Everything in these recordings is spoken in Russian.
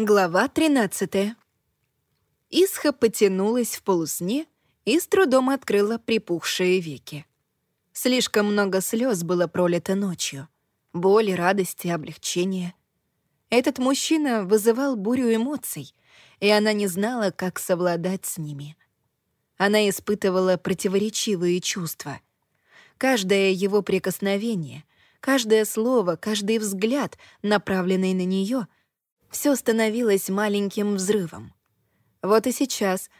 Глава 13. Исха потянулась в полусне и с трудом открыла припухшие веки. Слишком много слез было пролито ночью. Боли, радости, облегчения. Этот мужчина вызывал бурю эмоций, и она не знала, как совладать с ними. Она испытывала противоречивые чувства. Каждое его прикосновение, каждое слово, каждый взгляд, направленный на нее, все становилось маленьким взрывом. Вот и сейчас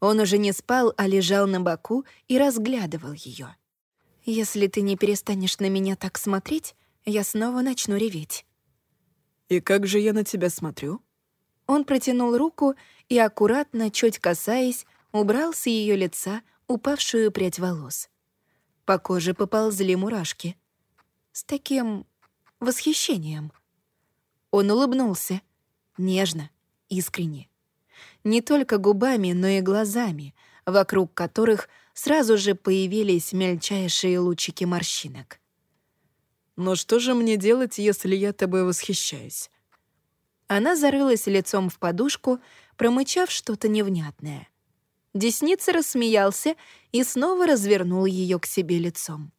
он уже не спал, а лежал на боку и разглядывал ее. «Если ты не перестанешь на меня так смотреть, я снова начну реветь». «И как же я на тебя смотрю?» Он протянул руку и, аккуратно, чуть касаясь, убрал с ее лица упавшую прядь волос. По коже поползли мурашки. С таким восхищением. Он улыбнулся. Нежно, искренне. Не только губами, но и глазами, вокруг которых сразу же появились мельчайшие лучики морщинок. «Но что же мне делать, если я тобой восхищаюсь?» Она зарылась лицом в подушку, промычав что-то невнятное. Десница рассмеялся и снова развернул ее к себе лицом.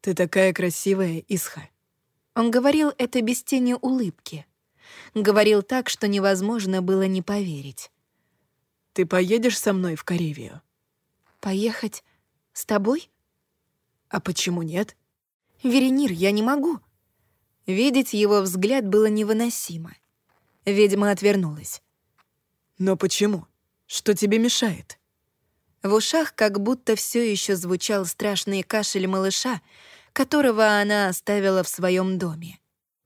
«Ты такая красивая, Исха». Он говорил это без тени улыбки. Говорил так, что невозможно было не поверить. «Ты поедешь со мной в Каревию?» «Поехать с тобой?» «А почему нет?» «Веренир, я не могу». Видеть его взгляд было невыносимо. Ведьма отвернулась. «Но почему?» Что тебе мешает?» В ушах как будто все еще звучал страшный кашель малыша, которого она оставила в своем доме.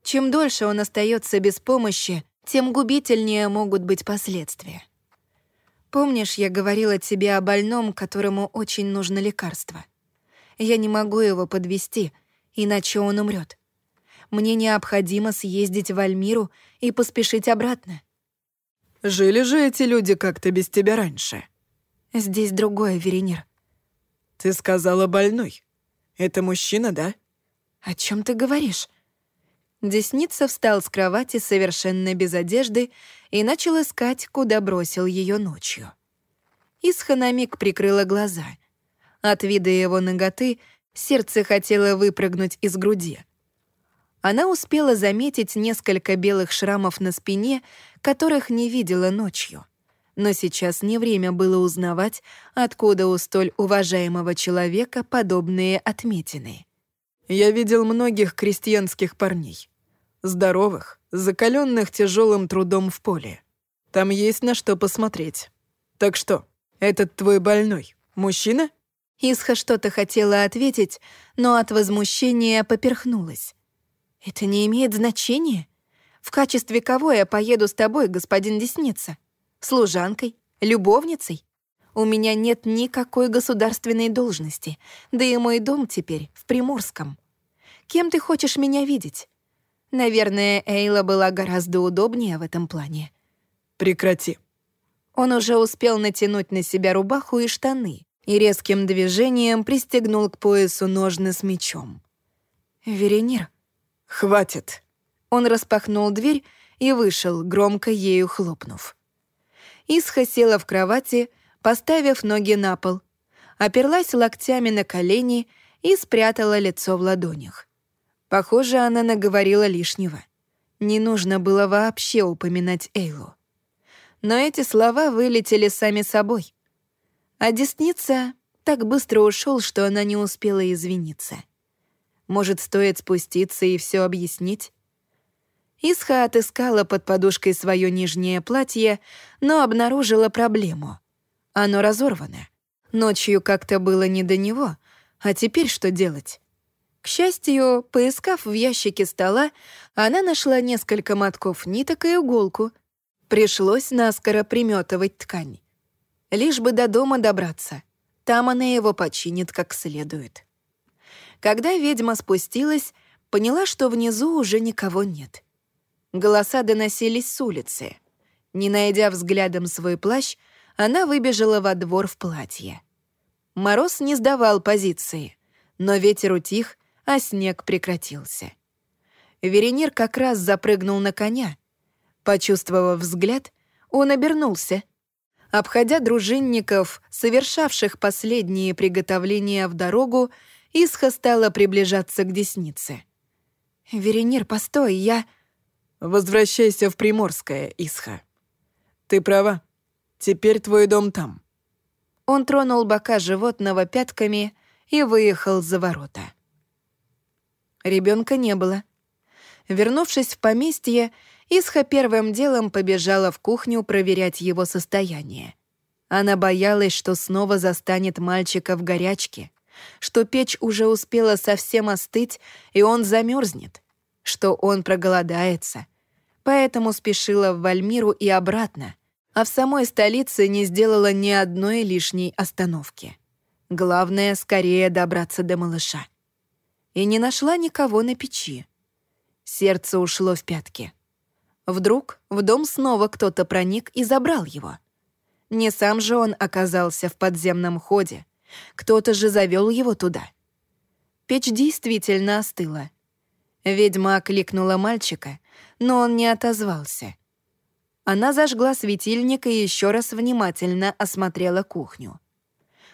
Чем дольше он остается без помощи, тем губительнее могут быть последствия. Помнишь, я говорила тебе о больном, которому очень нужно лекарство? Я не могу его подвести, иначе он умрет. Мне необходимо съездить в Альмиру и поспешить обратно. Жили же эти люди как-то без тебя раньше. Здесь другое, Веренир. Ты сказала больной. Это мужчина, да? О чем ты говоришь? Десница встал с кровати совершенно без одежды и начал искать, куда бросил ее ночью. Исха на миг прикрыла глаза. От вида его ноготы сердце хотело выпрыгнуть из груди. Она успела заметить несколько белых шрамов на спине, которых не видела ночью. Но сейчас не время было узнавать, откуда у столь уважаемого человека подобные отметины. «Я видел многих крестьянских парней. Здоровых, закаленных тяжелым трудом в поле. Там есть на что посмотреть. Так что, этот твой больной, мужчина?» Исха что-то хотела ответить, но от возмущения поперхнулась. «Это не имеет значения. В качестве кого я поеду с тобой, господин Десница? Служанкой? Любовницей? У меня нет никакой государственной должности, да и мой дом теперь в Приморском. Кем ты хочешь меня видеть? Наверное, Эйла была гораздо удобнее в этом плане». «Прекрати». Он уже успел натянуть на себя рубаху и штаны и резким движением пристегнул к поясу ножны с мечом. «Веренир», «Хватит!» Он распахнул дверь и вышел, громко ею хлопнув. Исха села в кровати, поставив ноги на пол, оперлась локтями на колени и спрятала лицо в ладонях. Похоже, она наговорила лишнего. Не нужно было вообще упоминать Эйлу. Но эти слова вылетели сами собой. А десница так быстро ушел, что она не успела извиниться. Может, стоит спуститься и все объяснить? Исха отыскала под подушкой свое нижнее платье, но обнаружила проблему. Оно разорвано. Ночью как-то было не до него, а теперь что делать? К счастью, поискав в ящике стола, она нашла несколько мотков ниток и иголку. Пришлось наскоро приметывать ткань. Лишь бы до дома добраться. Там она его починит как следует. Когда ведьма спустилась, поняла, что внизу уже никого нет. Голоса доносились с улицы. Не найдя взглядом свой плащ, она выбежала во двор в платье. Мороз не сдавал позиции, но ветер утих, а снег прекратился. Веренир как раз запрыгнул на коня. Почувствовав взгляд, он обернулся. Обходя дружинников, совершавших последние приготовления в дорогу, Исха стала приближаться к деснице. «Веренир, постой, я...» «Возвращайся в Приморское, Исха. Ты права. Теперь твой дом там». Он тронул бока животного пятками и выехал за ворота. Ребенка не было. Вернувшись в поместье, Исха первым делом побежала в кухню проверять его состояние. Она боялась, что снова застанет мальчика в горячке, что печь уже успела совсем остыть, и он замерзнет, что он проголодается. Поэтому спешила в Вальмиру и обратно, а в самой столице не сделала ни одной лишней остановки. Главное — скорее добраться до малыша. И не нашла никого на печи. Сердце ушло в пятки. Вдруг в дом снова кто-то проник и забрал его. Не сам же он оказался в подземном ходе. Кто-то же завел его туда. Печь действительно остыла. Ведьма окликнула мальчика, но он не отозвался. Она зажгла светильник и еще раз внимательно осмотрела кухню.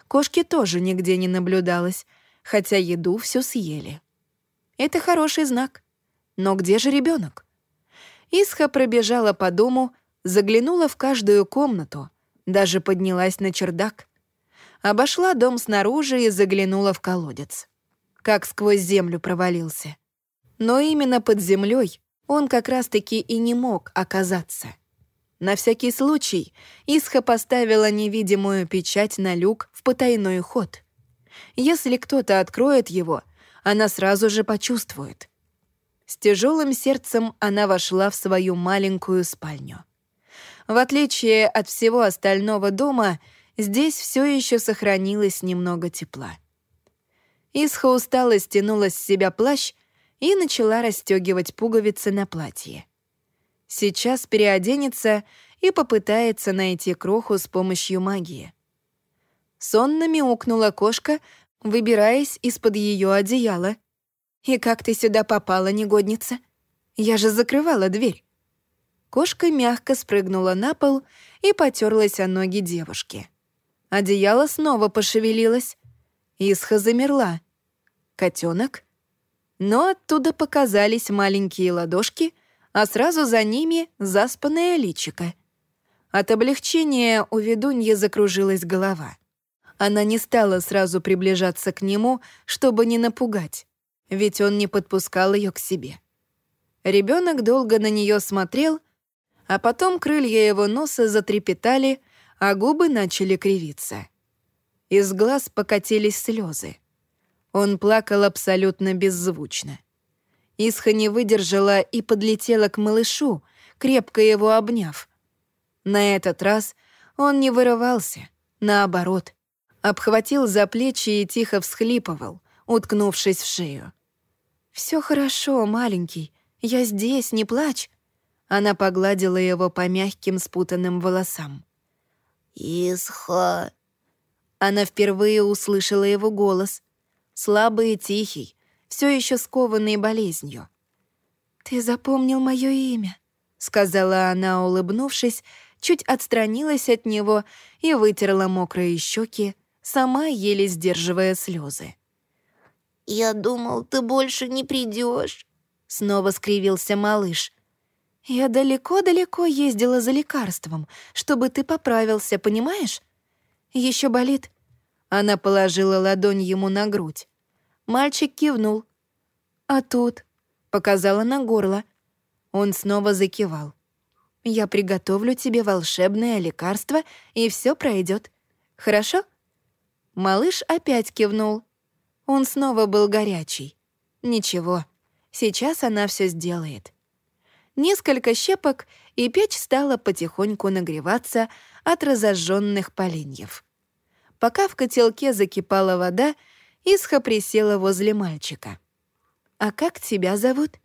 Кошки тоже нигде не наблюдалось, хотя еду всю съели. Это хороший знак. Но где же ребенок? Исха пробежала по дому, заглянула в каждую комнату, даже поднялась на чердак. Обошла дом снаружи и заглянула в колодец. Как сквозь землю провалился. Но именно под землей он как раз-таки и не мог оказаться. На всякий случай Исха поставила невидимую печать на люк в потайной ход. Если кто-то откроет его, она сразу же почувствует. С тяжелым сердцем она вошла в свою маленькую спальню. В отличие от всего остального дома, здесь все еще сохранилось немного тепла. Исха устало стянула с себя плащ и начала расстегивать пуговицы на платье. Сейчас переоденется и попытается найти кроху с помощью магии. Сонно мяукнула кошка, выбираясь из-под ее одеяла — «И как ты сюда попала, негодница? Я же закрывала дверь». Кошка мягко спрыгнула на пол и потерлась о ноги девушки. Одеяло снова пошевелилось. Исха замерла. Котенок? Но оттуда показались маленькие ладошки, а сразу за ними заспанное личико. От облегчения у ведуньи закружилась голова. Она не стала сразу приближаться к нему, чтобы не напугать ведь он не подпускал ее к себе. Ребенок долго на нее смотрел, а потом крылья его носа затрепетали, а губы начали кривиться. Из глаз покатились слезы. Он плакал абсолютно беззвучно. Исха не выдержала и подлетела к малышу, крепко его обняв. На этот раз он не вырывался, наоборот, обхватил за плечи и тихо всхлипывал, уткнувшись в шею. Все хорошо, маленький. Я здесь, не плачь». Она погладила его по мягким спутанным волосам. «Исха...» Она впервые услышала его голос. Слабый и тихий, все еще скованный болезнью. «Ты запомнил мое имя», — сказала она, улыбнувшись, чуть отстранилась от него и вытерла мокрые щеки, сама еле сдерживая слезы. «Я думал, ты больше не придешь. Снова скривился малыш. «Я далеко-далеко ездила за лекарством, чтобы ты поправился, понимаешь? Еще болит?» Она положила ладонь ему на грудь. Мальчик кивнул. «А тут?» — показала на горло. Он снова закивал. «Я приготовлю тебе волшебное лекарство, и все пройдет. Хорошо?» Малыш опять кивнул. Он снова был горячий. Ничего, сейчас она все сделает. Несколько щепок, и печь стала потихоньку нагреваться от разожженных поленьев. Пока в котелке закипала вода, Исха присела возле мальчика. «А как тебя зовут?»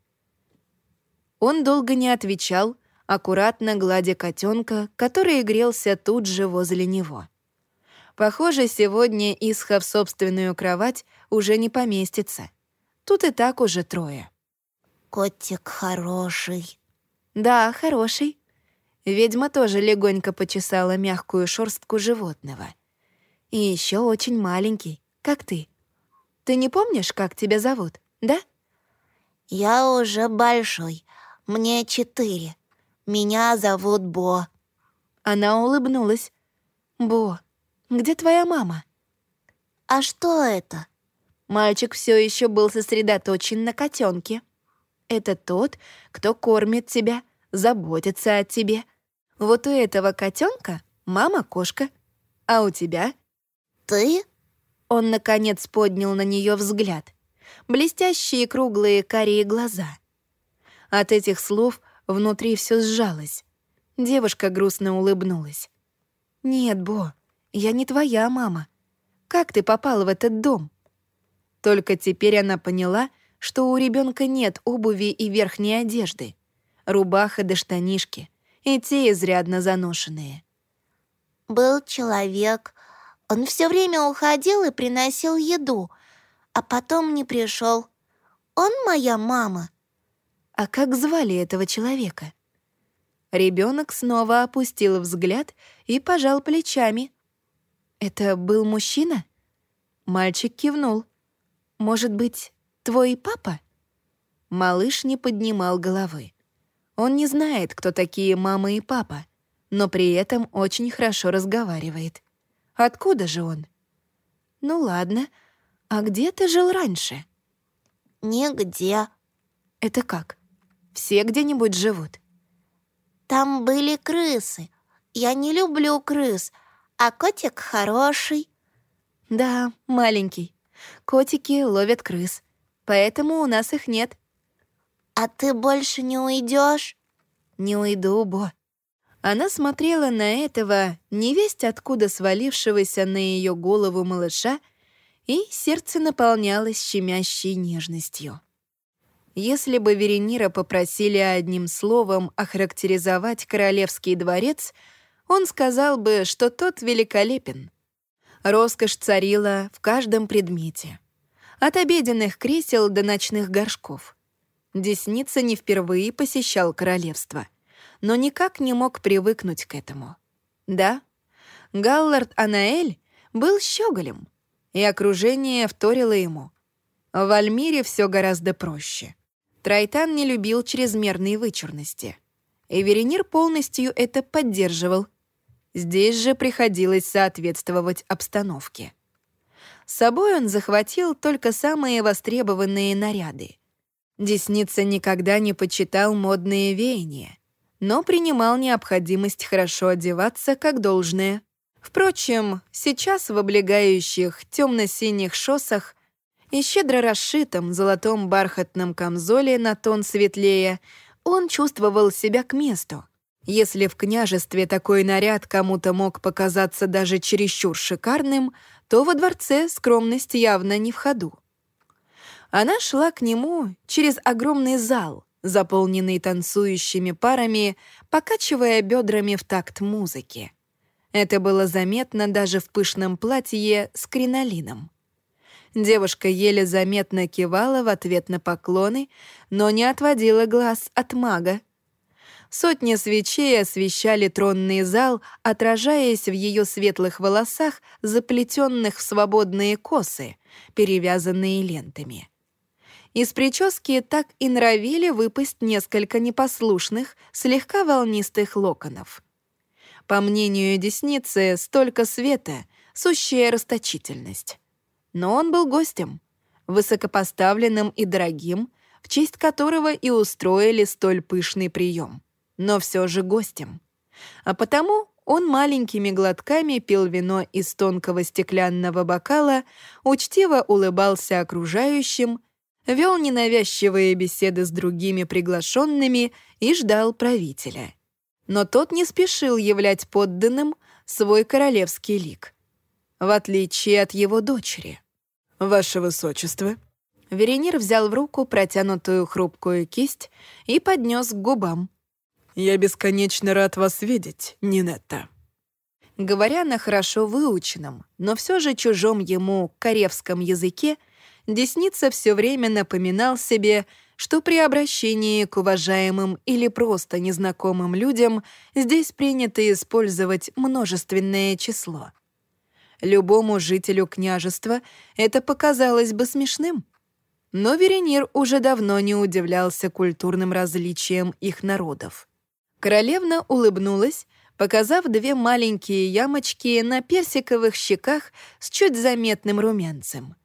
Он долго не отвечал, аккуратно гладя котенка, который грелся тут же возле него. Похоже, сегодня Исха в собственную кровать уже не поместится. Тут и так уже трое. «Котик хороший». «Да, хороший». Ведьма тоже легонько почесала мягкую шорстку животного. И еще очень маленький, как ты. Ты не помнишь, как тебя зовут, да? Я уже большой. Мне четыре. Меня зовут Бо. Она улыбнулась. Бо, где твоя мама? А что это? Мальчик все еще был сосредоточен на котенке. Это тот, кто кормит тебя, заботится о тебе. Вот у этого котенка мама кошка, а у тебя? Ты? Он наконец поднял на нее взгляд. Блестящие круглые карие глаза. От этих слов внутри все сжалось. Девушка грустно улыбнулась. «Нет, Бо, я не твоя мама. Как ты попала в этот дом?» Только теперь она поняла, что у ребенка нет обуви и верхней одежды. Рубаха да штанишки, и те изрядно заношенные. «Был человек. Он все время уходил и приносил еду, а потом не пришел. Он моя мама». А как звали этого человека? Ребенок снова опустил взгляд и пожал плечами. «Это был мужчина?» Мальчик кивнул. «Может быть, твой папа?» Малыш не поднимал головы. Он не знает, кто такие мама и папа, но при этом очень хорошо разговаривает. Откуда же он? Ну ладно, а где ты жил раньше? Нигде. Это как? Все где-нибудь живут. Там были крысы. Я не люблю крыс, а котик хороший. Да, маленький. Котики ловят крыс, поэтому у нас их нет. А ты больше не уйдешь? Не уйду, Бо. Она смотрела на этого, невесть откуда свалившегося на ее голову малыша, и сердце наполнялось щемящей нежностью. Если бы Веренира попросили одним словом охарактеризовать королевский дворец, он сказал бы, что тот великолепен. Роскошь царила в каждом предмете. От обеденных кресел до ночных горшков. Десница не впервые посещал королевство, но никак не мог привыкнуть к этому. Да, Галлард Анаэль был щеголем, и окружение вторило ему. В Альмире все гораздо проще. Трайтан не любил чрезмерной вычурности. Эверинир полностью это поддерживал. Здесь же приходилось соответствовать обстановке. С собой он захватил только самые востребованные наряды. Десница никогда не почитал модные веяния, но принимал необходимость хорошо одеваться как должное. Впрочем, сейчас в облегающих темно-синих шоссах и щедро расшитом золотом бархатном камзоле на тон светлее, он чувствовал себя к месту. Если в княжестве такой наряд кому-то мог показаться даже чересчур шикарным, то во дворце скромность явно не в ходу. Она шла к нему через огромный зал, заполненный танцующими парами, покачивая бедрами в такт музыки. Это было заметно даже в пышном платье с кринолином. Девушка еле заметно кивала в ответ на поклоны, но не отводила глаз от мага. Сотни свечей освещали тронный зал, отражаясь в ее светлых волосах, заплетенных в свободные косы, перевязанные лентами. Из прически так и норовили выпасть несколько непослушных, слегка волнистых локонов. По мнению десницы, столько света — сущая расточительность. Но он был гостем, высокопоставленным и дорогим, в честь которого и устроили столь пышный прием. Но все же гостем. А потому он маленькими глотками пил вино из тонкого стеклянного бокала, учтиво улыбался окружающим, вел ненавязчивые беседы с другими приглашенными и ждал правителя. Но тот не спешил являть подданным свой королевский лик, в отличие от его дочери. «Ваше высочество». Веренир взял в руку протянутую хрупкую кисть и поднес к губам. «Я бесконечно рад вас видеть, Нинетта». Говоря на хорошо выученном, но все же чужом ему коревском языке, Десница все время напоминал себе, что при обращении к уважаемым или просто незнакомым людям здесь принято использовать множественное число. Любому жителю княжества это показалось бы смешным. Но Веренир уже давно не удивлялся культурным различиям их народов. Королевна улыбнулась, показав две маленькие ямочки на персиковых щеках с чуть заметным румянцем.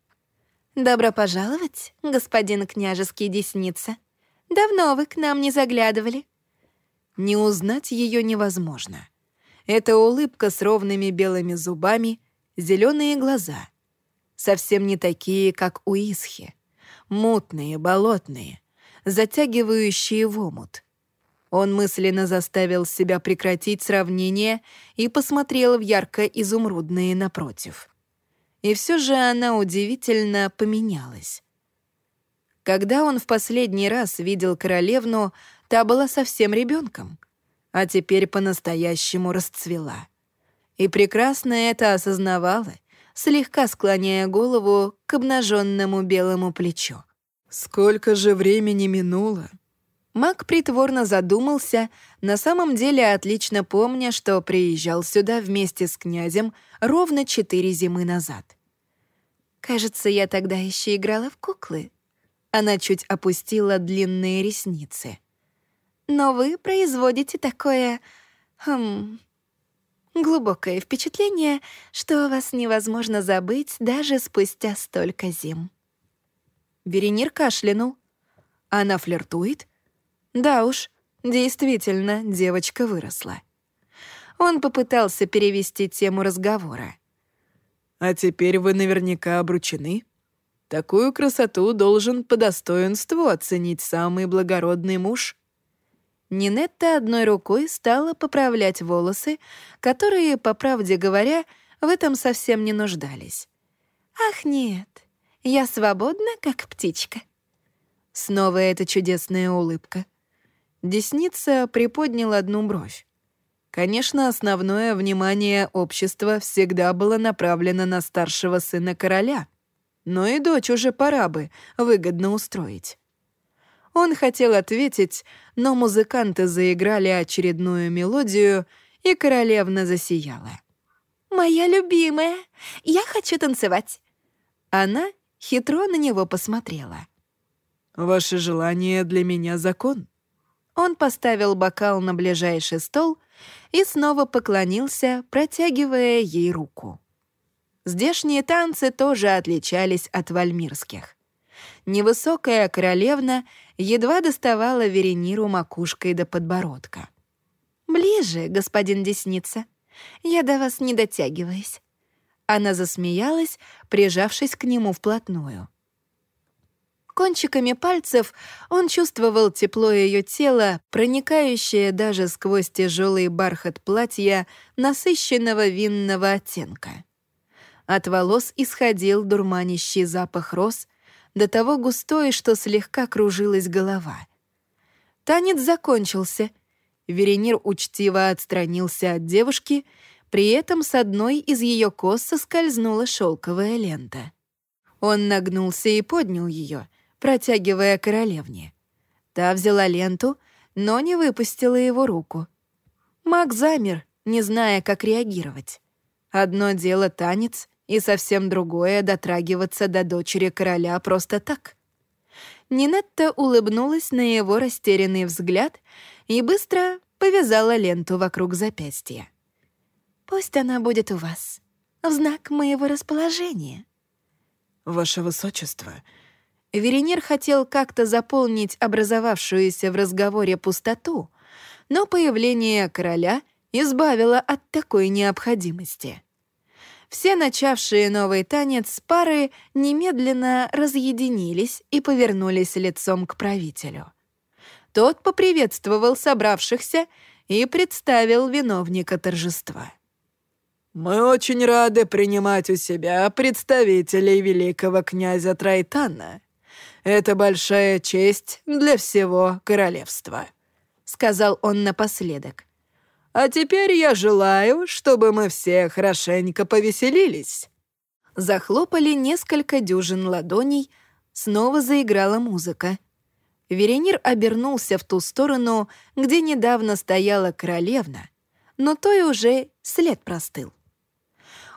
«Добро пожаловать, господин княжеский десница. Давно вы к нам не заглядывали». Не узнать ее невозможно. Это улыбка с ровными белыми зубами, зеленые глаза. Совсем не такие, как у Исхи. Мутные, болотные, затягивающие в омут. Он мысленно заставил себя прекратить сравнение и посмотрел в ярко-изумрудные напротив. И все же она удивительно поменялась. Когда он в последний раз видел королевну, та была совсем ребенком, а теперь по-настоящему расцвела. И прекрасно это осознавала, слегка склоняя голову к обнаженному белому плечу. «Сколько же времени минуло?» Мак притворно задумался, на самом деле отлично помня, что приезжал сюда вместе с князем ровно четыре зимы назад. «Кажется, я тогда еще играла в куклы». Она чуть опустила длинные ресницы. «Но вы производите такое... Хм, глубокое впечатление, что вас невозможно забыть даже спустя столько зим». Веренир кашлянул. «Она флиртует?» Да уж, действительно, девочка выросла. Он попытался перевести тему разговора. «А теперь вы наверняка обручены. Такую красоту должен по достоинству оценить самый благородный муж». Нинетта одной рукой стала поправлять волосы, которые, по правде говоря, в этом совсем не нуждались. «Ах, нет, я свободна, как птичка». Снова эта чудесная улыбка. Десница приподнял одну бровь. Конечно, основное внимание общества всегда было направлено на старшего сына короля, но и дочь уже пора бы выгодно устроить. Он хотел ответить, но музыканты заиграли очередную мелодию, и королевна засияла. «Моя любимая, я хочу танцевать». Она хитро на него посмотрела. «Ваше желание для меня закон», он поставил бокал на ближайший стол и снова поклонился, протягивая ей руку. Здешние танцы тоже отличались от вальмирских. Невысокая королевна едва доставала Верениру макушкой до подбородка. «Ближе, господин Десница. Я до вас не дотягиваюсь». Она засмеялась, прижавшись к нему вплотную. Кончиками пальцев он чувствовал тепло ее тела, проникающее даже сквозь тяжелый бархат платья насыщенного винного оттенка. От волос исходил дурманящий запах роз, до того густой, что слегка кружилась голова. Танец закончился. Веренир учтиво отстранился от девушки, при этом с одной из ее кос соскользнула шелковая лента. Он нагнулся и поднял ее, протягивая королевне. Та взяла ленту, но не выпустила его руку. Маг замер, не зная, как реагировать. Одно дело танец, и совсем другое — дотрагиваться до дочери короля просто так. Нинетта улыбнулась на его растерянный взгляд и быстро повязала ленту вокруг запястья. «Пусть она будет у вас, в знак моего расположения». «Ваше высочество», Веренир хотел как-то заполнить образовавшуюся в разговоре пустоту, но появление короля избавило от такой необходимости. Все начавшие новый танец пары немедленно разъединились и повернулись лицом к правителю. Тот поприветствовал собравшихся и представил виновника торжества. «Мы очень рады принимать у себя представителей великого князя Трайтана это большая честь для всего королевства», — сказал он напоследок. «А теперь я желаю, чтобы мы все хорошенько повеселились». Захлопали несколько дюжин ладоней, снова заиграла музыка. Веренир обернулся в ту сторону, где недавно стояла королевна, но той уже след простыл.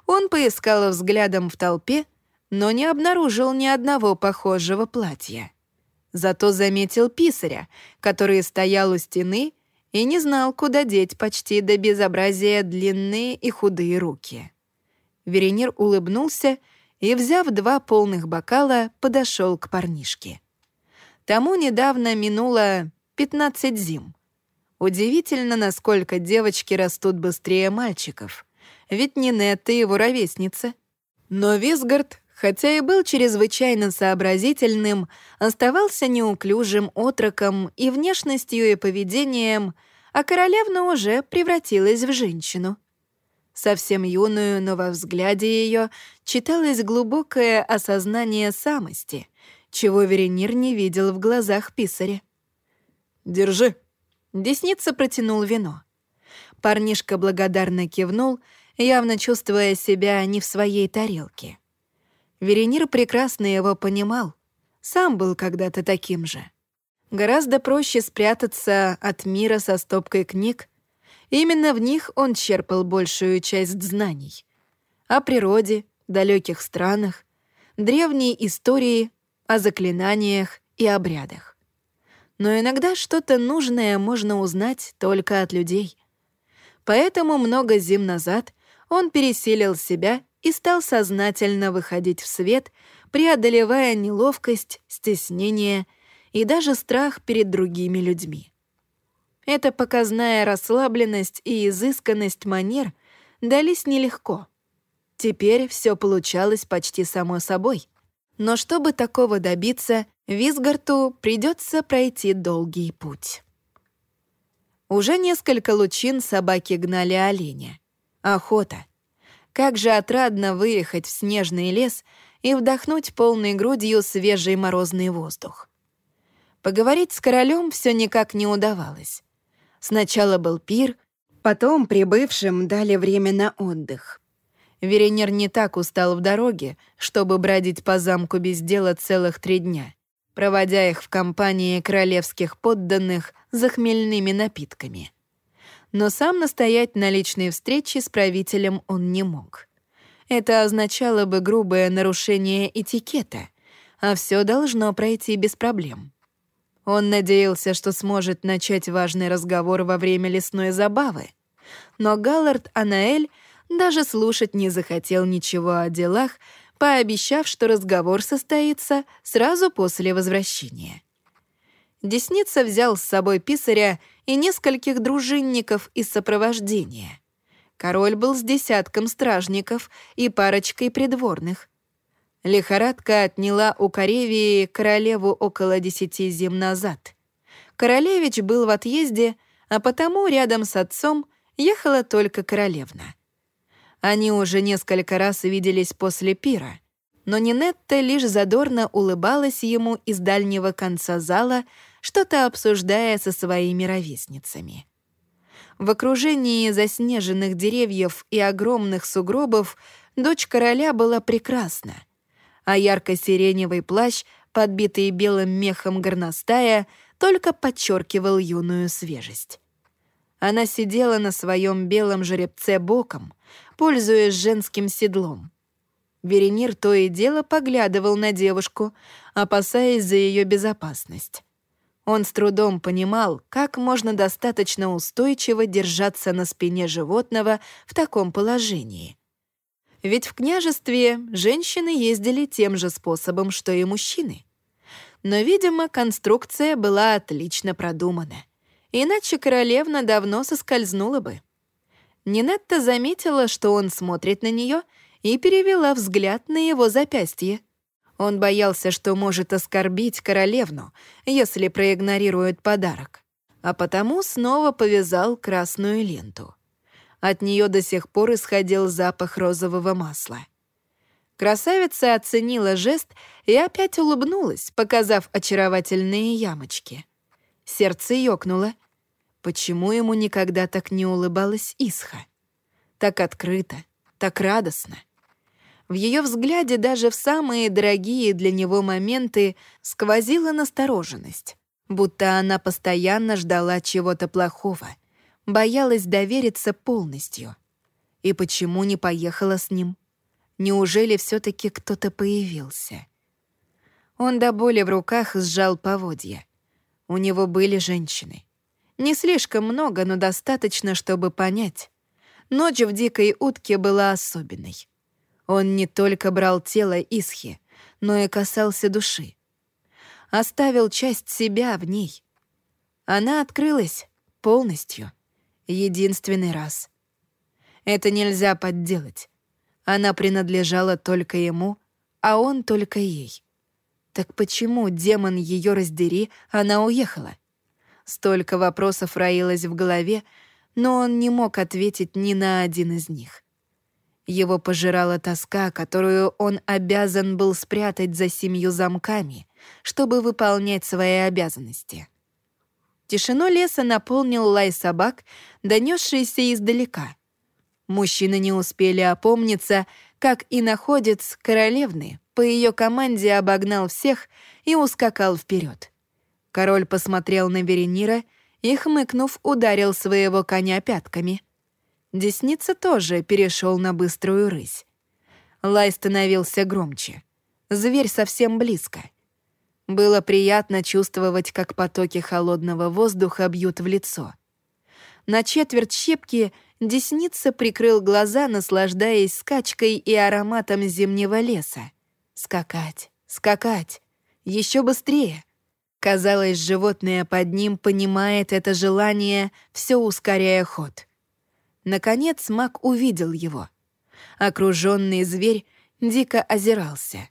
Он поискал взглядом в толпе, но не обнаружил ни одного похожего платья. Зато заметил писаря, который стоял у стены и не знал, куда деть почти до безобразия длинные и худые руки. Веренир улыбнулся и, взяв два полных бокала, подошел к парнишке. Тому недавно минуло 15 зим. Удивительно, насколько девочки растут быстрее мальчиков. Ведь Нинетта его ровесница. Но Висгард, хотя и был чрезвычайно сообразительным, оставался неуклюжим отроком и внешностью и поведением, а королевна уже превратилась в женщину. Совсем юную, но во взгляде ее читалось глубокое осознание самости — чего Веренир не видел в глазах писаря. «Держи». Десница протянул вино. Парнишка благодарно кивнул, явно чувствуя себя не в своей тарелке. Веренир прекрасно его понимал. Сам был когда-то таким же. Гораздо проще спрятаться от мира со стопкой книг. Именно в них он черпал большую часть знаний. О природе, далеких странах, древней истории о заклинаниях и обрядах. Но иногда что-то нужное можно узнать только от людей. Поэтому много зим назад он пересилил себя и стал сознательно выходить в свет, преодолевая неловкость, стеснение и даже страх перед другими людьми. Эта показная расслабленность и изысканность манер дались нелегко. Теперь все получалось почти само собой — но чтобы такого добиться, Визгарту придется пройти долгий путь. Уже несколько лучин собаки гнали оленя. Охота. Как же отрадно выехать в снежный лес и вдохнуть полной грудью свежий морозный воздух. Поговорить с королем все никак не удавалось. Сначала был пир, потом прибывшим дали время на отдых — Веренер не так устал в дороге, чтобы бродить по замку без дела целых три дня, проводя их в компании королевских подданных за хмельными напитками. Но сам настоять на личной встрече с правителем он не мог. Это означало бы грубое нарушение этикета, а все должно пройти без проблем. Он надеялся, что сможет начать важный разговор во время лесной забавы, но Галлард Анаэль — даже слушать не захотел ничего о делах, пообещав, что разговор состоится сразу после возвращения. Десница взял с собой писаря и нескольких дружинников из сопровождения. Король был с десятком стражников и парочкой придворных. Лихорадка отняла у Каревии королеву около десяти зим назад. Королевич был в отъезде, а потому рядом с отцом ехала только королевна. Они уже несколько раз виделись после пира, но Нинетта лишь задорно улыбалась ему из дальнего конца зала, что-то обсуждая со своими ровесницами. В окружении заснеженных деревьев и огромных сугробов дочь короля была прекрасна, а ярко-сиреневый плащ, подбитый белым мехом горностая, только подчеркивал юную свежесть. Она сидела на своем белом жеребце боком, пользуясь женским седлом. Веренир то и дело поглядывал на девушку, опасаясь за ее безопасность. Он с трудом понимал, как можно достаточно устойчиво держаться на спине животного в таком положении. Ведь в княжестве женщины ездили тем же способом, что и мужчины. Но, видимо, конструкция была отлично продумана. Иначе королевна давно соскользнула бы. Нинетта заметила, что он смотрит на нее, и перевела взгляд на его запястье. Он боялся, что может оскорбить королевну, если проигнорирует подарок, а потому снова повязал красную ленту. От нее до сих пор исходил запах розового масла. Красавица оценила жест и опять улыбнулась, показав очаровательные ямочки. Сердце ёкнуло — Почему ему никогда так не улыбалась Исха? Так открыто, так радостно. В ее взгляде даже в самые дорогие для него моменты сквозила настороженность. будто она постоянно ждала чего-то плохого, боялась довериться полностью. И почему не поехала с ним? Неужели все таки кто-то появился? Он до боли в руках сжал поводья. У него были женщины. Не слишком много, но достаточно, чтобы понять. Ночь в дикой утке была особенной. Он не только брал тело Исхи, но и касался души. Оставил часть себя в ней. Она открылась полностью, единственный раз. Это нельзя подделать. Она принадлежала только ему, а он только ей. Так почему, демон ее раздери, она уехала? Столько вопросов роилось в голове, но он не мог ответить ни на один из них. Его пожирала тоска, которую он обязан был спрятать за семью замками, чтобы выполнять свои обязанности. Тишину леса наполнил лай собак, донесшийся издалека. Мужчины не успели опомниться, как и находец королевны по ее команде обогнал всех и ускакал вперед. Король посмотрел на Веренира и, хмыкнув, ударил своего коня пятками. Десница тоже перешел на быструю рысь. Лай становился громче. Зверь совсем близко. Было приятно чувствовать, как потоки холодного воздуха бьют в лицо. На четверть щепки Десница прикрыл глаза, наслаждаясь скачкой и ароматом зимнего леса. Скакать, скакать, еще быстрее. Казалось, животное под ним понимает это желание, все ускоряя ход. Наконец маг увидел его. Окруженный зверь дико озирался.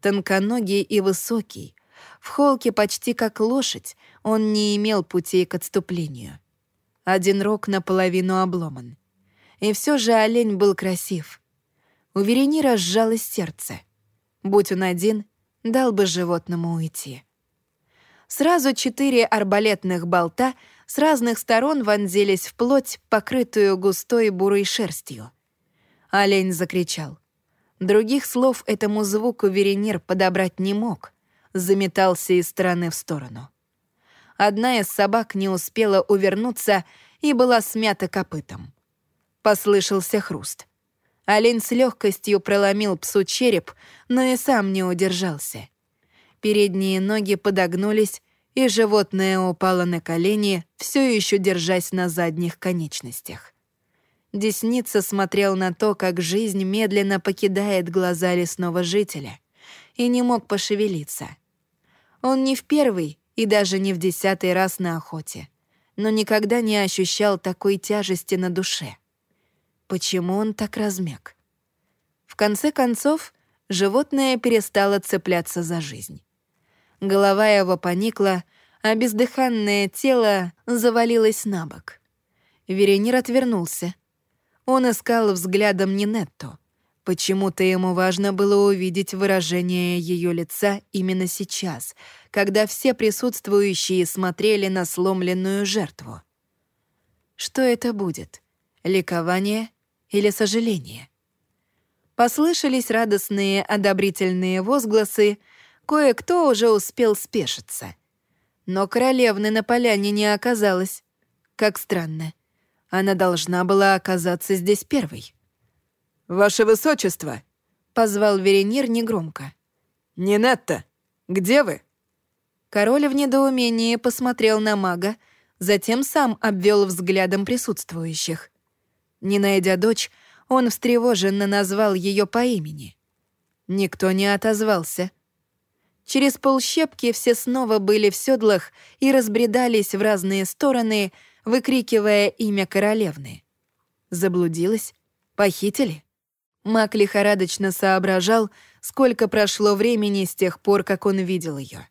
Тонконогий и высокий, в холке почти как лошадь, он не имел путей к отступлению. Один рог наполовину обломан. И все же олень был красив. У Веренира сжалось сердце. Будь он один, дал бы животному уйти. Сразу четыре арбалетных болта с разных сторон вонзились в плоть, покрытую густой бурой шерстью. Олень закричал. Других слов этому звуку Веренир подобрать не мог. Заметался из стороны в сторону. Одна из собак не успела увернуться и была смята копытом. Послышался хруст. Олень с легкостью проломил псу череп, но и сам не удержался. Передние ноги подогнулись, и животное упало на колени, все еще держась на задних конечностях. Десница смотрел на то, как жизнь медленно покидает глаза лесного жителя, и не мог пошевелиться. Он не в первый и даже не в десятый раз на охоте, но никогда не ощущал такой тяжести на душе. Почему он так размяк? В конце концов, животное перестало цепляться за жизнь. Голова его поникла, а бездыханное тело завалилось на бок. Веренир отвернулся. Он искал взглядом Нинетту. Почему-то ему важно было увидеть выражение ее лица именно сейчас, когда все присутствующие смотрели на сломленную жертву. Что это будет? Ликование или сожаление? Послышались радостные одобрительные возгласы, кое-кто уже успел спешиться. Но королевны на поляне не оказалось. Как странно. Она должна была оказаться здесь первой. «Ваше высочество!» — позвал Веренир негромко. «Нинетта, где вы?» Король в недоумении посмотрел на мага, затем сам обвел взглядом присутствующих. Не найдя дочь, он встревоженно назвал ее по имени. Никто не отозвался. Через полщепки все снова были в седлах и разбредались в разные стороны, выкрикивая имя королевны. Заблудилась? Похитили? Мак лихорадочно соображал, сколько прошло времени с тех пор, как он видел ее.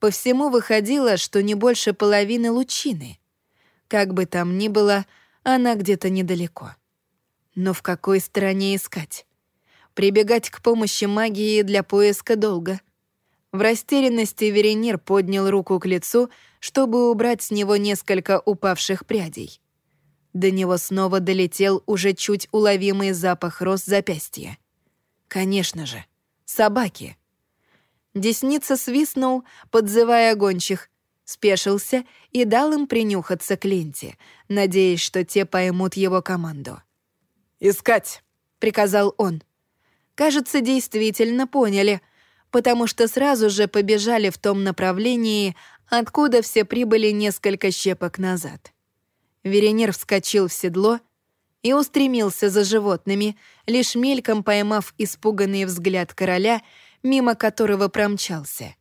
По всему выходило, что не больше половины лучины. Как бы там ни было, она где-то недалеко. Но в какой стороне искать? Прибегать к помощи магии для поиска долго. В растерянности Веренир поднял руку к лицу, чтобы убрать с него несколько упавших прядей. До него снова долетел уже чуть уловимый запах роз запястья. Конечно же, собаки. Десница свистнул, подзывая гончих, спешился и дал им принюхаться к ленте, надеясь, что те поймут его команду. «Искать!» — приказал он. Кажется, действительно поняли, потому что сразу же побежали в том направлении, откуда все прибыли несколько щепок назад. Веренер вскочил в седло и устремился за животными, лишь мельком поймав испуганный взгляд короля, мимо которого промчался.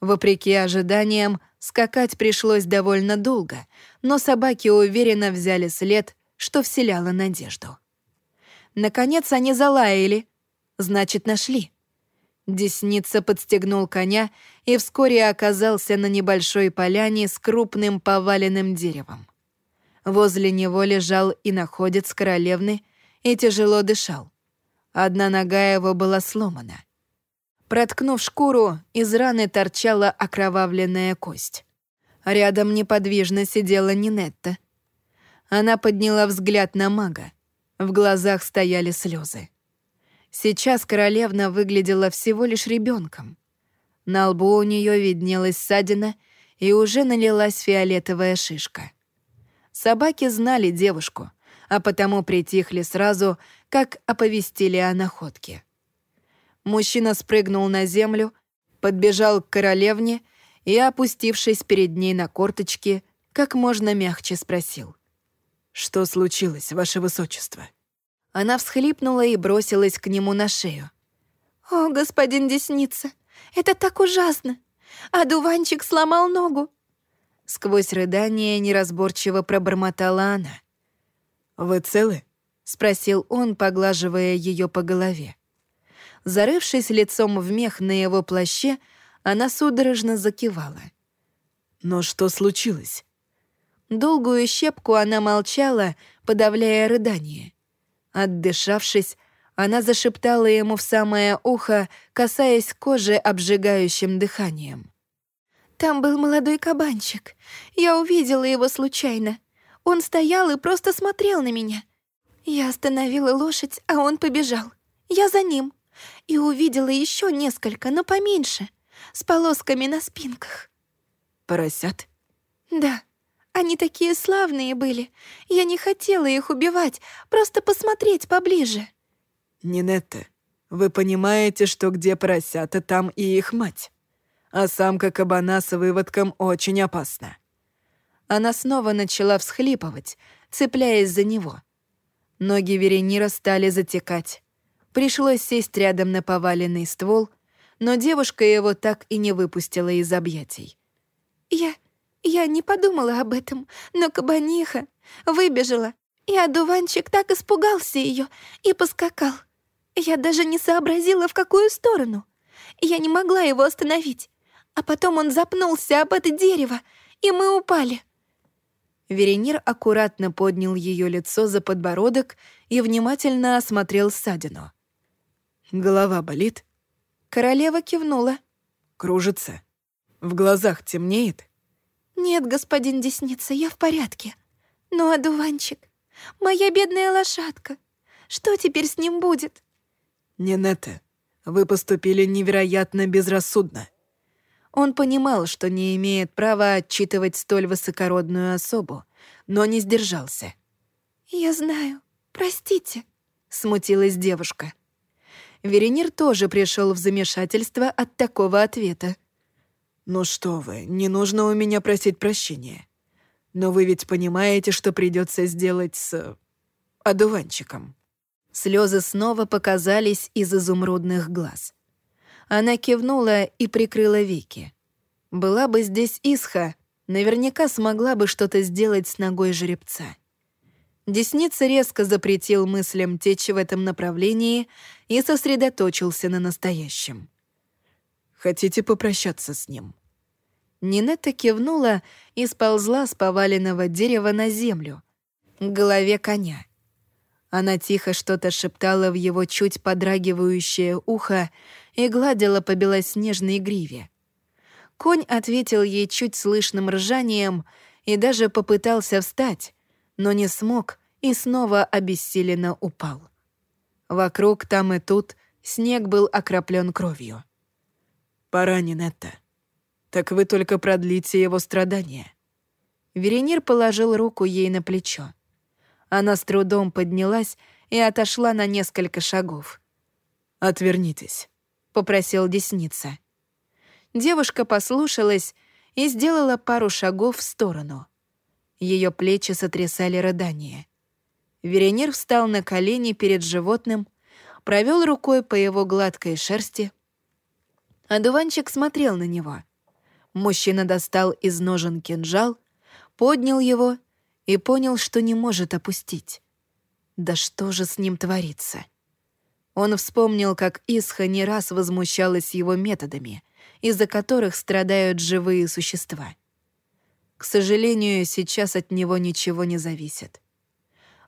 Вопреки ожиданиям, скакать пришлось довольно долго, но собаки уверенно взяли след, что вселяло надежду. Наконец они залаяли, значит, нашли. Десница подстегнул коня и вскоре оказался на небольшой поляне с крупным поваленным деревом. Возле него лежал и находец королевны и тяжело дышал. Одна нога его была сломана. Проткнув шкуру, из раны торчала окровавленная кость. Рядом неподвижно сидела Нинетта. Она подняла взгляд на мага. В глазах стояли слезы. Сейчас королевна выглядела всего лишь ребенком. На лбу у нее виднелась ссадина, и уже налилась фиолетовая шишка. Собаки знали девушку, а потому притихли сразу, как оповестили о находке. Мужчина спрыгнул на землю, подбежал к королевне и, опустившись перед ней на корточки, как можно мягче спросил. «Что случилось, ваше высочество?» Она всхлипнула и бросилась к нему на шею. «О, господин Десница, это так ужасно! А дуванчик сломал ногу. Сквозь рыдание неразборчиво пробормотала она. «Вы целы?» — спросил он, поглаживая ее по голове. Зарывшись лицом в мех на его плаще, она судорожно закивала. «Но что случилось?» Долгую щепку она молчала, подавляя рыдание. Отдышавшись, она зашептала ему в самое ухо, касаясь кожи обжигающим дыханием. Там был молодой кабанчик. Я увидела его случайно. Он стоял и просто смотрел на меня. Я остановила лошадь, а он побежал. Я за ним. И увидела еще несколько, но поменьше, с полосками на спинках. «Поросят?» «Да. Они такие славные были. Я не хотела их убивать, просто посмотреть поближе». «Нинетта, вы понимаете, что где поросята, там и их мать?» а самка кабана с выводком очень опасна». Она снова начала всхлипывать, цепляясь за него. Ноги Веренира стали затекать. Пришлось сесть рядом на поваленный ствол, но девушка его так и не выпустила из объятий. «Я... я не подумала об этом, но кабаниха выбежала, и одуванчик так испугался ее и поскакал. Я даже не сообразила, в какую сторону. Я не могла его остановить. А потом он запнулся об это дерево, и мы упали. Веренир аккуратно поднял ее лицо за подбородок и внимательно осмотрел ссадину. «Голова болит?» Королева кивнула. «Кружится? В глазах темнеет?» «Нет, господин Десница, я в порядке. Но одуванчик, моя бедная лошадка, что теперь с ним будет?» «Нинетта, вы поступили невероятно безрассудно. Он понимал, что не имеет права отчитывать столь высокородную особу, но не сдержался. «Я знаю. Простите», — смутилась девушка. Веренир тоже пришел в замешательство от такого ответа. «Ну что вы, не нужно у меня просить прощения. Но вы ведь понимаете, что придется сделать с... одуванчиком». Слезы снова показались из изумрудных глаз. Она кивнула и прикрыла веки. Была бы здесь Исха, наверняка смогла бы что-то сделать с ногой жеребца. Десница резко запретил мыслям течь в этом направлении и сосредоточился на настоящем. «Хотите попрощаться с ним?» Нинетта кивнула и сползла с поваленного дерева на землю, к голове коня. Она тихо что-то шептала в его чуть подрагивающее ухо и гладила по белоснежной гриве. Конь ответил ей чуть слышным ржанием и даже попытался встать, но не смог и снова обессиленно упал. Вокруг там и тут снег был окроплен кровью. «Пора, Нинетта. Так вы только продлите его страдания». Веренир положил руку ей на плечо. Она с трудом поднялась и отошла на несколько шагов. «Отвернитесь», — попросил Десница. Девушка послушалась и сделала пару шагов в сторону. Ее плечи сотрясали рыдания. Веренир встал на колени перед животным, провел рукой по его гладкой шерсти. Одуванчик смотрел на него. Мужчина достал из ножен кинжал, поднял его и понял, что не может опустить. Да что же с ним творится? Он вспомнил, как Исха не раз возмущалась его методами, из-за которых страдают живые существа. К сожалению, сейчас от него ничего не зависит.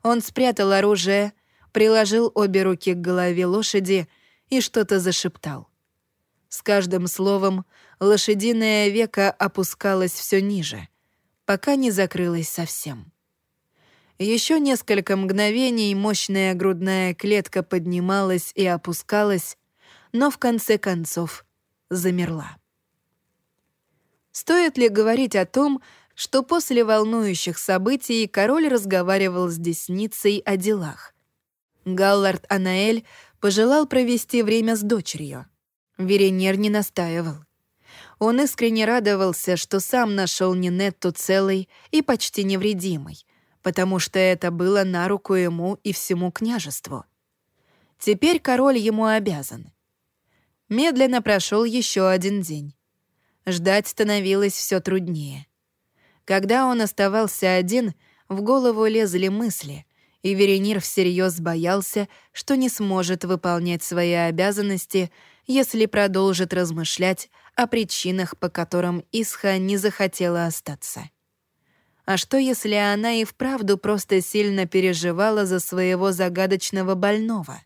Он спрятал оружие, приложил обе руки к голове лошади и что-то зашептал. С каждым словом лошадиное веко опускалось все ниже, пока не закрылось совсем. Еще несколько мгновений мощная грудная клетка поднималась и опускалась, но в конце концов замерла. Стоит ли говорить о том, что после волнующих событий король разговаривал с Десницей о делах? Галлард Анаэль пожелал провести время с дочерью. Веренер не настаивал. Он искренне радовался, что сам нашел Нинетту целой и почти невредимой, потому что это было на руку ему и всему княжеству. Теперь король ему обязан. Медленно прошел еще один день. Ждать становилось все труднее. Когда он оставался один, в голову лезли мысли, и Веренир всерьез боялся, что не сможет выполнять свои обязанности, если продолжит размышлять о причинах, по которым Исха не захотела остаться. А что, если она и вправду просто сильно переживала за своего загадочного больного?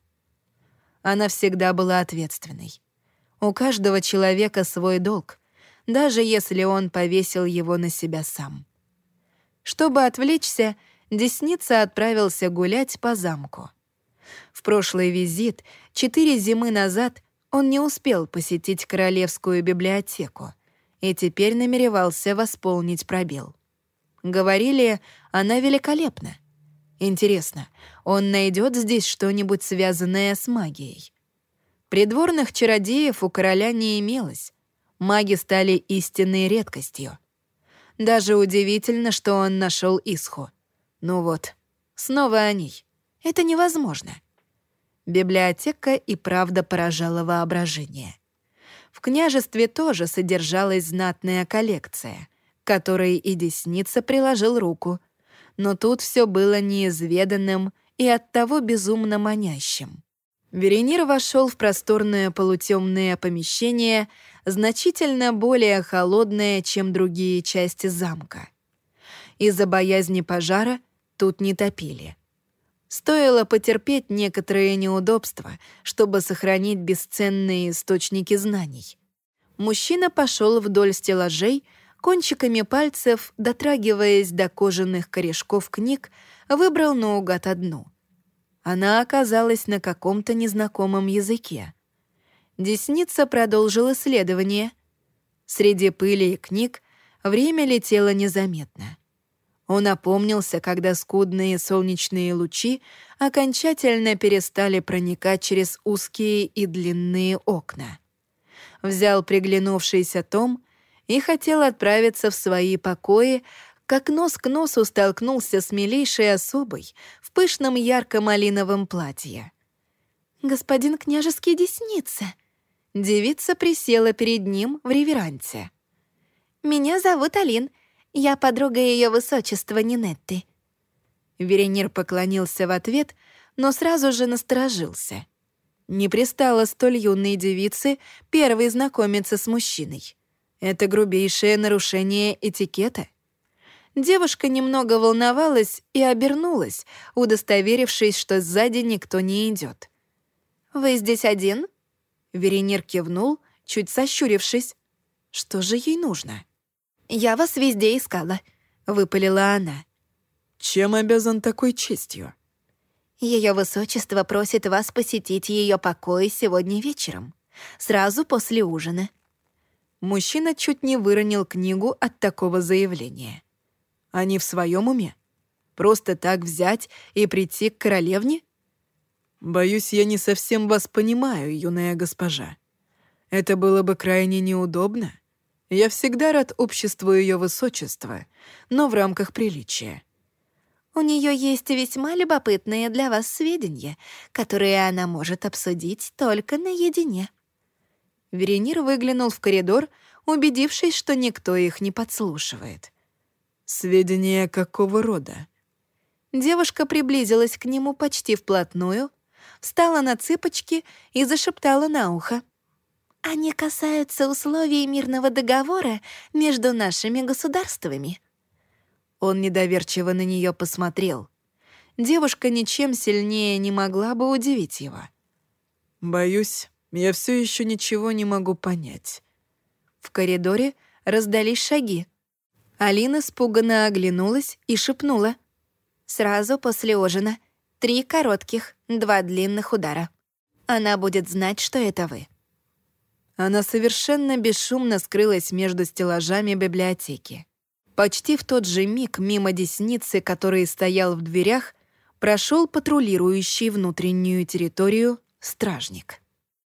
Она всегда была ответственной. У каждого человека свой долг, даже если он повесил его на себя сам. Чтобы отвлечься, Десница отправился гулять по замку. В прошлый визит, четыре зимы назад, он не успел посетить Королевскую библиотеку и теперь намеревался восполнить пробел. Говорили, она великолепна. Интересно, он найдет здесь что-нибудь связанное с магией? Придворных чародеев у короля не имелось. Маги стали истинной редкостью. Даже удивительно, что он нашел Исху. Ну вот, снова о ней. Это невозможно. Библиотека и правда поражала воображение. В княжестве тоже содержалась знатная коллекция — которой и десница приложил руку. Но тут все было неизведанным и оттого безумно манящим. Веренир вошел в просторное полутемное помещение, значительно более холодное, чем другие части замка. Из-за боязни пожара тут не топили. Стоило потерпеть некоторые неудобства, чтобы сохранить бесценные источники знаний. Мужчина пошел вдоль стеллажей, кончиками пальцев, дотрагиваясь до кожаных корешков книг, выбрал наугад одну. Она оказалась на каком-то незнакомом языке. Десница продолжил исследование. Среди пыли и книг время летело незаметно. Он опомнился, когда скудные солнечные лучи окончательно перестали проникать через узкие и длинные окна. Взял приглянувшийся том и хотел отправиться в свои покои, как нос к носу столкнулся с милейшей особой в пышном ярко-малиновом платье. «Господин княжеский десница!» Девица присела перед ним в реверансе. «Меня зовут Алин. Я подруга ее высочества Нинетты». Веренир поклонился в ответ, но сразу же насторожился. Не пристало столь юной девице первой знакомиться с мужчиной. Это грубейшее нарушение этикета. Девушка немного волновалась и обернулась, удостоверившись, что сзади никто не идет. «Вы здесь один?» Веренир кивнул, чуть сощурившись. «Что же ей нужно?» «Я вас везде искала», — выпалила она. «Чем обязан такой честью?» Ее высочество просит вас посетить ее покой сегодня вечером, сразу после ужина. Мужчина чуть не выронил книгу от такого заявления. Они в своем уме? Просто так взять и прийти к королевне? Боюсь, я не совсем вас понимаю, юная госпожа. Это было бы крайне неудобно. Я всегда рад обществу ее высочества, но в рамках приличия. У нее есть весьма любопытные для вас сведения, которые она может обсудить только наедине. Веренир выглянул в коридор, убедившись, что никто их не подслушивает. «Сведения какого рода?» Девушка приблизилась к нему почти вплотную, встала на цыпочки и зашептала на ухо. Они касаются условий мирного договора между нашими государствами». Он недоверчиво на нее посмотрел. Девушка ничем сильнее не могла бы удивить его. «Боюсь, я все еще ничего не могу понять». В коридоре раздались шаги. Алина испуганно оглянулась и шепнула. «Сразу после ужина. Три коротких, два длинных удара. Она будет знать, что это вы». Она совершенно бесшумно скрылась между стеллажами библиотеки. Почти в тот же миг мимо десницы, который стоял в дверях, прошел патрулирующий внутреннюю территорию стражник.